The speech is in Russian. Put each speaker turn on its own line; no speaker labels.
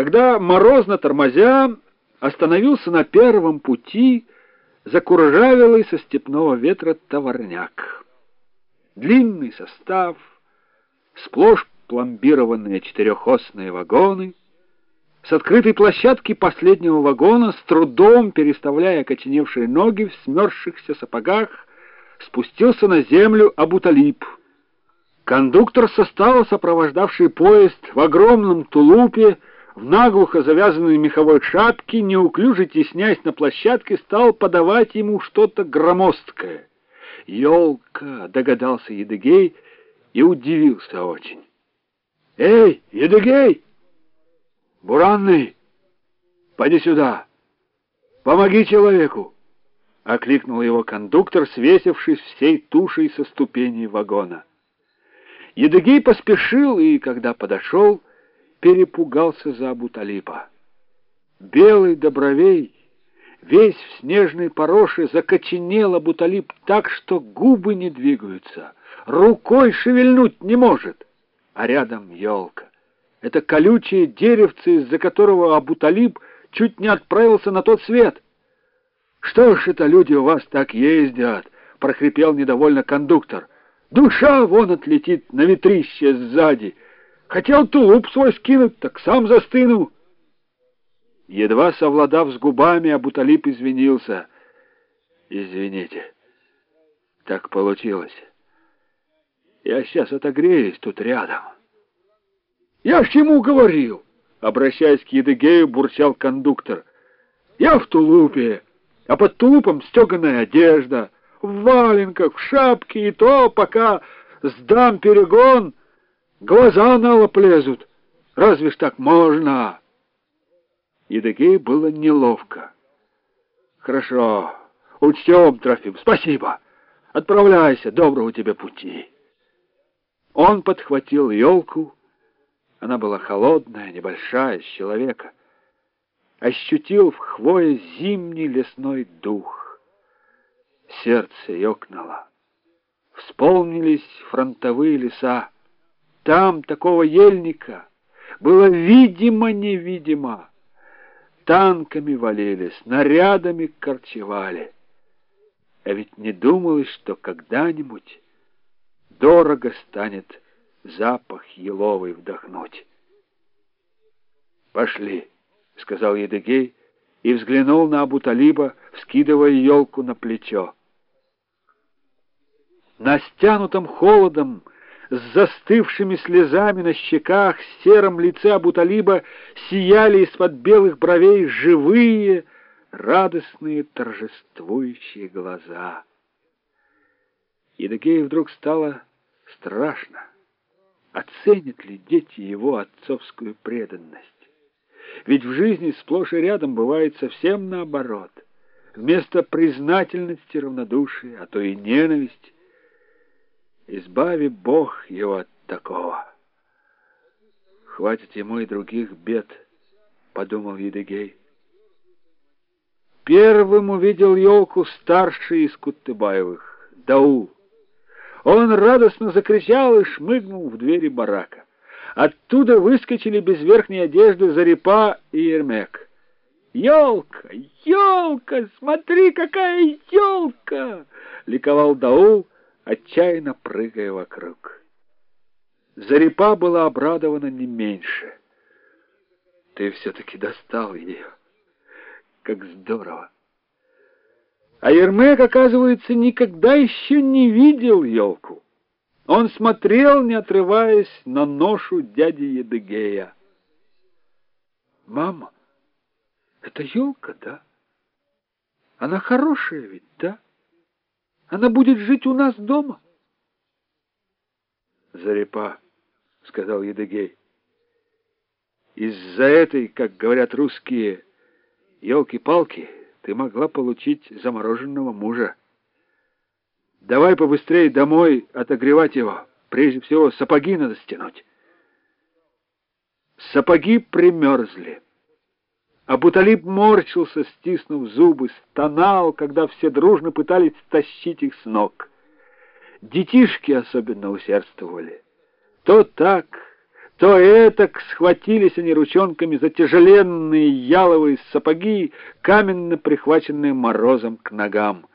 когда, морозно тормозя, остановился на первом пути закуржавелый со степного ветра товарняк. Длинный состав, сплошь пломбированные четырехосные вагоны, с открытой площадки последнего вагона, с трудом переставляя коченевшие ноги в смерзшихся сапогах, спустился на землю Абуталип. Кондуктор состава, сопровождавший поезд в огромном тулупе, в наглухо завязанной меховой шапке, неуклюже теснясь на площадке, стал подавать ему что-то громоздкое. «Елка!» — догадался Едыгей и удивился очень. «Эй, Едыгей! Буранный! Пойди сюда! Помоги человеку!» — окликнул его кондуктор, свесившись всей тушей со ступеней вагона. Едыгей поспешил и, когда подошел, перепугался за Абуталипа. Белый добровей, весь в снежной пороше, закоченел Абуталип так, что губы не двигаются, рукой шевельнуть не может, а рядом елка. Это колючее деревце, из-за которого Абуталип чуть не отправился на тот свет. «Что ж это люди у вас так ездят?» — прохрипел недовольно кондуктор. «Душа вон отлетит на ветрище сзади». Хотел тулуп свой скинуть, так сам застынул. Едва совладав с губами, Абуталип извинился. Извините, так получилось. Я сейчас отогреюсь тут рядом. Я ж ему говорил, обращаясь к Едыгею, бурчал кондуктор. Я в тулупе, а под тулупом стеганая одежда, в валенках, в шапке, и то, пока сдам перегон — Глаза на лоб лезут. Разве ж так можно? Едыгей было неловко. Хорошо, учтем, Трофим, спасибо. Отправляйся, доброго тебе пути. Он подхватил елку. Она была холодная, небольшая, с человека. Ощутил в хвое зимний лесной дух. Сердце ёкнуло. Вспомнились фронтовые леса. Там такого ельника было видимо-невидимо. Танками валили, снарядами корчевали. А ведь не думалось, что когда-нибудь дорого станет запах еловый вдохнуть. «Пошли», — сказал Едыгей и взглянул на Абуталиба, вскидывая елку на плечо. На стянутом холодом с застывшими слезами на щеках, сером лице Абуталиба сияли из-под белых бровей живые, радостные, торжествующие глаза. Едыгею вдруг стало страшно. Оценят ли дети его отцовскую преданность? Ведь в жизни сплошь и рядом бывает совсем наоборот. Вместо признательности, равнодушия, а то и ненависть, Избави Бог его от такого. Хватит ему и других бед, подумал Едыгей. Первым увидел елку старший из Кутыбаевых, Даул. Он радостно закричал и шмыгнул в двери барака. Оттуда выскочили без верхней одежды Зарипа и Ермек. «Елка! Елка! Смотри, какая елка!» — ликовал Даул, отчаянно прыгая вокруг. Зарипа была обрадована не меньше. Ты все-таки достал ее. Как здорово! А Ермек, оказывается, никогда еще не видел елку. Он смотрел, не отрываясь, на ношу дяди Едыгея. «Мама, это елка, да? Она хорошая ведь, да?» Она будет жить у нас дома. Зарипа, сказал Едыгей. Из-за этой, как говорят русские, елки-палки, ты могла получить замороженного мужа. Давай побыстрее домой отогревать его. Прежде всего, сапоги надо стянуть. Сапоги примерзли. А Буталиб морщился, стиснув зубы, стонал, когда все дружно пытались стащить их с ног. Детишки особенно усердствовали. То так, То этак схватились они ручонками за тяжеленные яловые сапоги, каменно прихваченные морозом к ногам.